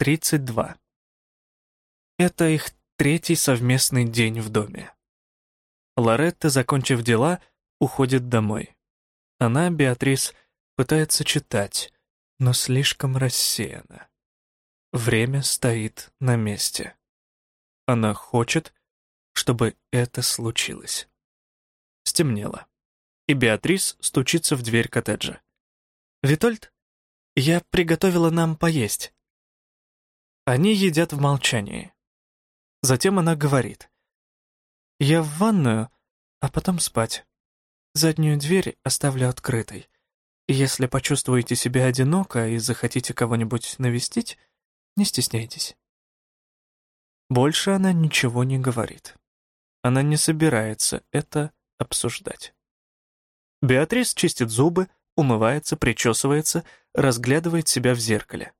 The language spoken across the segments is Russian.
32. Это их третий совместный день в доме. Лоретта, закончив дела, уходит домой. Она, Беатрис, пытается читать, но слишком рассеяна. Время стоит на месте. Она хочет, чтобы это случилось. Стемнело, и Беатрис стучится в дверь коттеджа. «Витольд, я приготовила нам поесть». Они едят в молчании. Затем она говорит. «Я в ванную, а потом спать. Заднюю дверь оставлю открытой. Если почувствуете себя одиноко и захотите кого-нибудь навестить, не стесняйтесь». Больше она ничего не говорит. Она не собирается это обсуждать. Беатрис чистит зубы, умывается, причесывается, разглядывает себя в зеркале.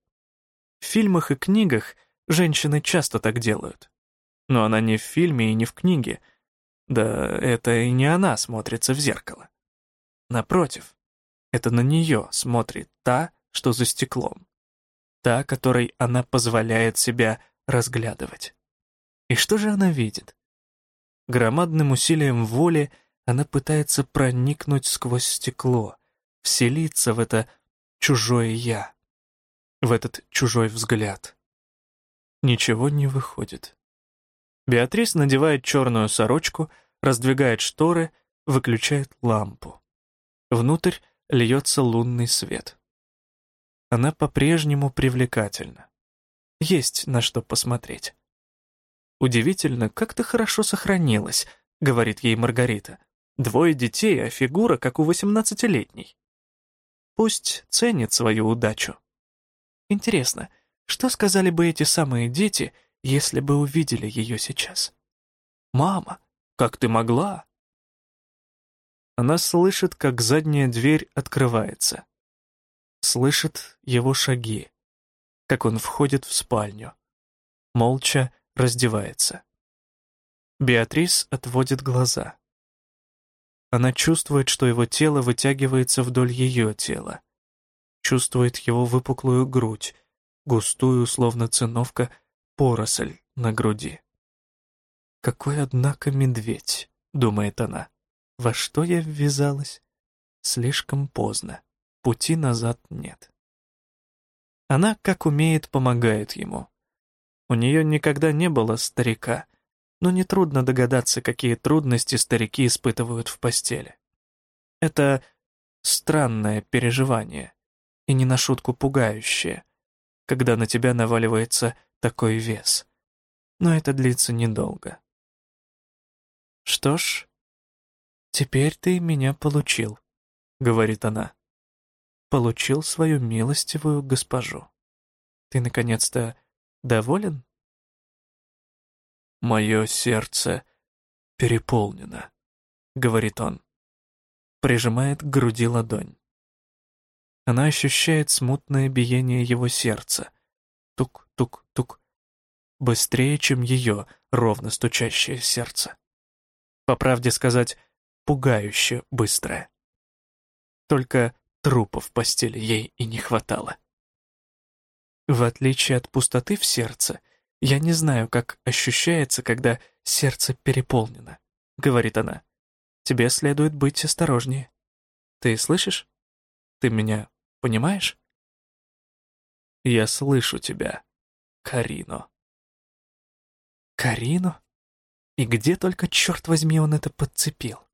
В фильмах и книгах женщины часто так делают. Но она не в фильме и не в книге. Да это и не она смотрится в зеркало. Напротив, это на нее смотрит та, что за стеклом. Та, которой она позволяет себя разглядывать. И что же она видит? Громадным усилием воли она пытается проникнуть сквозь стекло, вселиться в это чужое «я», в этот чужой взгляд. Ничего не выходит. Беатрис надевает черную сорочку, раздвигает шторы, выключает лампу. Внутрь льется лунный свет. Она по-прежнему привлекательна. Есть на что посмотреть. «Удивительно, как ты хорошо сохранилась», — говорит ей Маргарита. «Двое детей, а фигура, как у восемнадцатилетней». Пусть ценит свою удачу. Интересно, что сказали бы эти самые дети, если бы увидели ее сейчас? «Мама, как ты могла?» Она слышит, как задняя дверь открывается. Слышит его шаги, как он входит в спальню. Молча раздевается. Беатрис отводит глаза. Она чувствует, что его тело вытягивается вдоль ее тела. Чувствует его выпуклую грудь, густую, словно циновка, поросль на груди. «Какой, однако, медведь!» — думает она. «Во что я ввязалась?» Слишком поздно. Пути назад нет. Она, как умеет, помогает ему. У нее никогда не было старика, но нетрудно догадаться, какие трудности старики испытывают в постели. Это странное переживание, и не на шутку пугающее, когда на тебя наваливается такой вес. Но это длится недолго. «Что ж, теперь ты меня получил», — говорит она. «Получил свою милостивую госпожу. Ты, наконец-то, Доволен? «Мое сердце переполнено», — говорит он. Прижимает к груди ладонь. Она ощущает смутное биение его сердца. Тук-тук-тук. Быстрее, чем ее ровно стучащее сердце. По правде сказать, пугающе быстрое. Только трупов в постели ей и не хватало. В отличие от пустоты в сердце, я не знаю, как ощущается, когда сердце переполнено, — говорит она. Тебе следует быть осторожнее. Ты слышишь? Ты меня понимаешь? Я слышу тебя, Карино. Карино? И где только, черт возьми, он это подцепил?